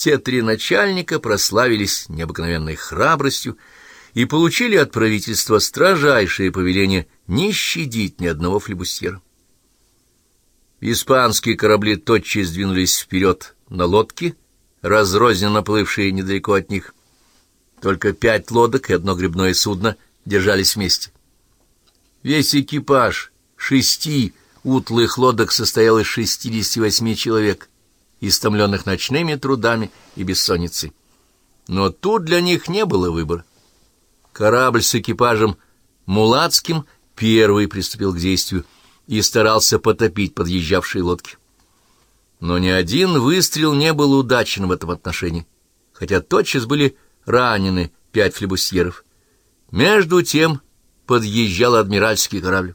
Все три начальника прославились необыкновенной храбростью и получили от правительства строжайшее повеление не щадить ни одного флебустьера. Испанские корабли тотчас двинулись вперед на лодки, разрозненно плывшие недалеко от них. Только пять лодок и одно грибное судно держались вместе. Весь экипаж шести утлых лодок состоял из шестидесяти восьми человек, истомленных ночными трудами и бессонницей. Но тут для них не было выбора. Корабль с экипажем Мулацким первый приступил к действию и старался потопить подъезжавшие лодки. Но ни один выстрел не был удачен в этом отношении, хотя тотчас были ранены пять флебусьеров. Между тем подъезжал адмиральский корабль.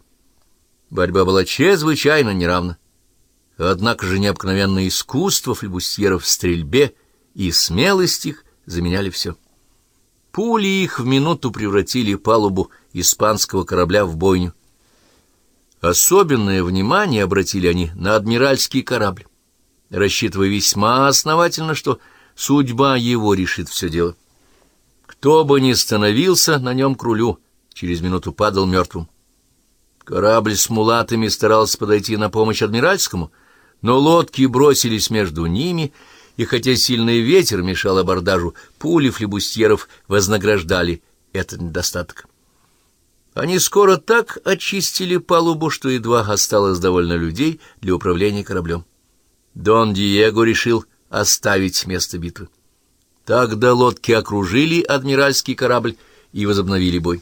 Борьба была чрезвычайно неравна. Однако же необыкновенное искусство флебусьеров в стрельбе и смелость их заменяли все. Пули их в минуту превратили палубу испанского корабля в бойню. Особенное внимание обратили они на адмиральский корабль, рассчитывая весьма основательно, что судьба его решит все дело. Кто бы ни становился на нем к рулю, через минуту падал мертвым. Корабль с мулатами старался подойти на помощь адмиральскому, но лодки бросились между ними, и хотя сильный ветер мешал абордажу, пули флебустьеров вознаграждали этот недостаток. Они скоро так очистили палубу, что едва осталось довольно людей для управления кораблем. Дон Диего решил оставить место битвы. Тогда лодки окружили адмиральский корабль и возобновили бой.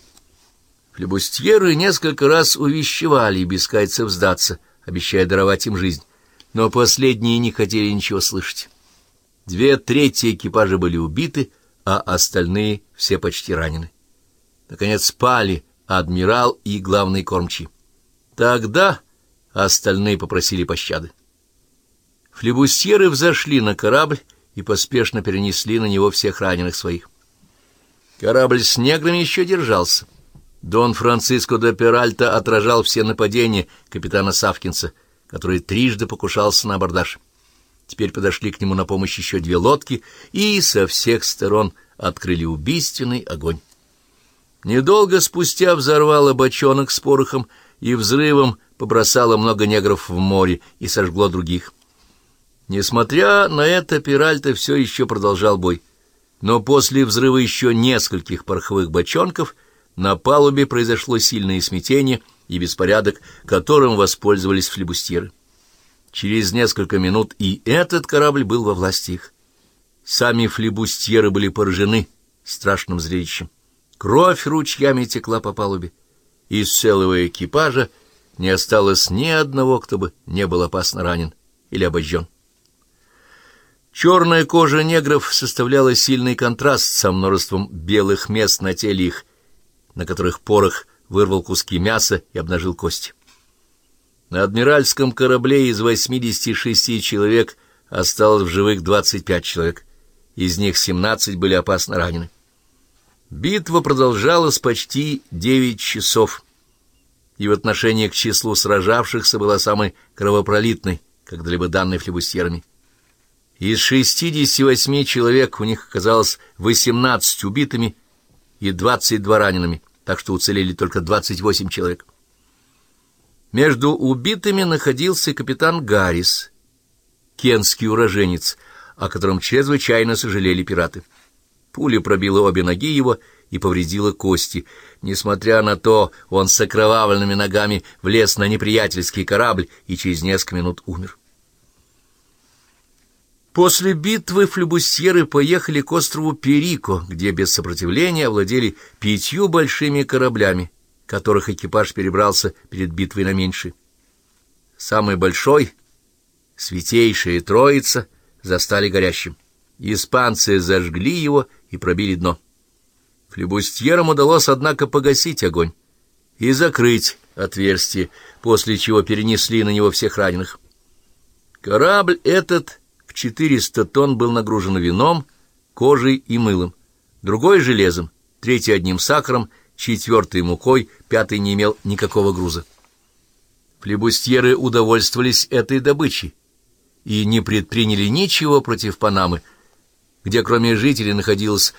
Флебустьеры несколько раз увещевали бескайцев сдаться, обещая даровать им жизнь, но последние не хотели ничего слышать. Две трети экипажа были убиты, а остальные все почти ранены. Наконец спали адмирал и главный кормчий. Тогда остальные попросили пощады. Флебусьеры взошли на корабль и поспешно перенесли на него всех раненых своих. Корабль с неграми еще держался. Дон Франциско де Перальта отражал все нападения капитана Савкинса, который трижды покушался на абордаж. Теперь подошли к нему на помощь еще две лодки и со всех сторон открыли убийственный огонь. Недолго спустя взорвало бочонок с порохом и взрывом побросало много негров в море и сожгло других. Несмотря на это, Перальта все еще продолжал бой. Но после взрыва еще нескольких пороховых бочонков на палубе произошло сильное смятение и беспорядок, которым воспользовались флебустьеры. Через несколько минут и этот корабль был во власти их. Сами флебустьеры были поражены страшным зрелищем. Кровь ручьями текла по палубе. Из целого экипажа не осталось ни одного, кто бы не был опасно ранен или обожжен. Черная кожа негров составляла сильный контраст со множеством белых мест на теле их, на которых порох вырвал куски мяса и обнажил кости. На адмиральском корабле из 86 человек осталось в живых 25 человек, из них 17 были опасно ранены. Битва продолжалась почти 9 часов, и в отношении к числу сражавшихся была самой кровопролитной, когда-либо данной флебустьерами. Из 68 человек у них оказалось 18 убитыми и 22 ранеными, так что уцелели только 28 человек. Между убитыми находился капитан Гаррис, кенский уроженец, о котором чрезвычайно сожалели пираты. Пуля пробила обе ноги его и повредила кости. Несмотря на то, он с окровавленными ногами влез на неприятельский корабль и через несколько минут умер. После битвы флебусьеры поехали к острову Перико, где без сопротивления овладели пятью большими кораблями, которых экипаж перебрался перед битвой на меньший. Самый большой, святейшая троица, застали горящим. Испанцы зажгли его и пробили дно. Флебустьерам удалось, однако, погасить огонь и закрыть отверстие, после чего перенесли на него всех раненых. Корабль этот 400 тонн был нагружен вином, кожей и мылом, другой — железом, третий — одним сахаром, четвертый — мукой, пятый не имел никакого груза. Флебустьеры удовольствовались этой добычей и не предприняли ничего против Панамы, где кроме жителей находилось